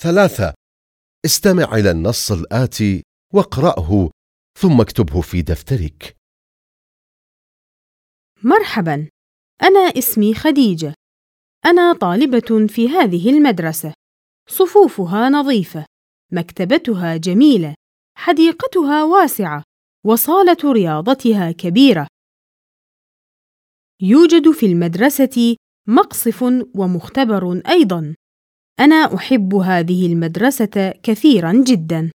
ثلاثة. استمع إلى النص الآتي واقرأه ثم اكتبه في دفترك. مرحبا. أنا اسمي خديجة. أنا طالبة في هذه المدرسة. صفوفها نظيفة. مكتبتها جميلة. حديقتها واسعة. وصالة رياضتها كبيرة. يوجد في المدرسة مقصف ومختبر أيضا. أنا أحب هذه المدرسة كثيرا جدا.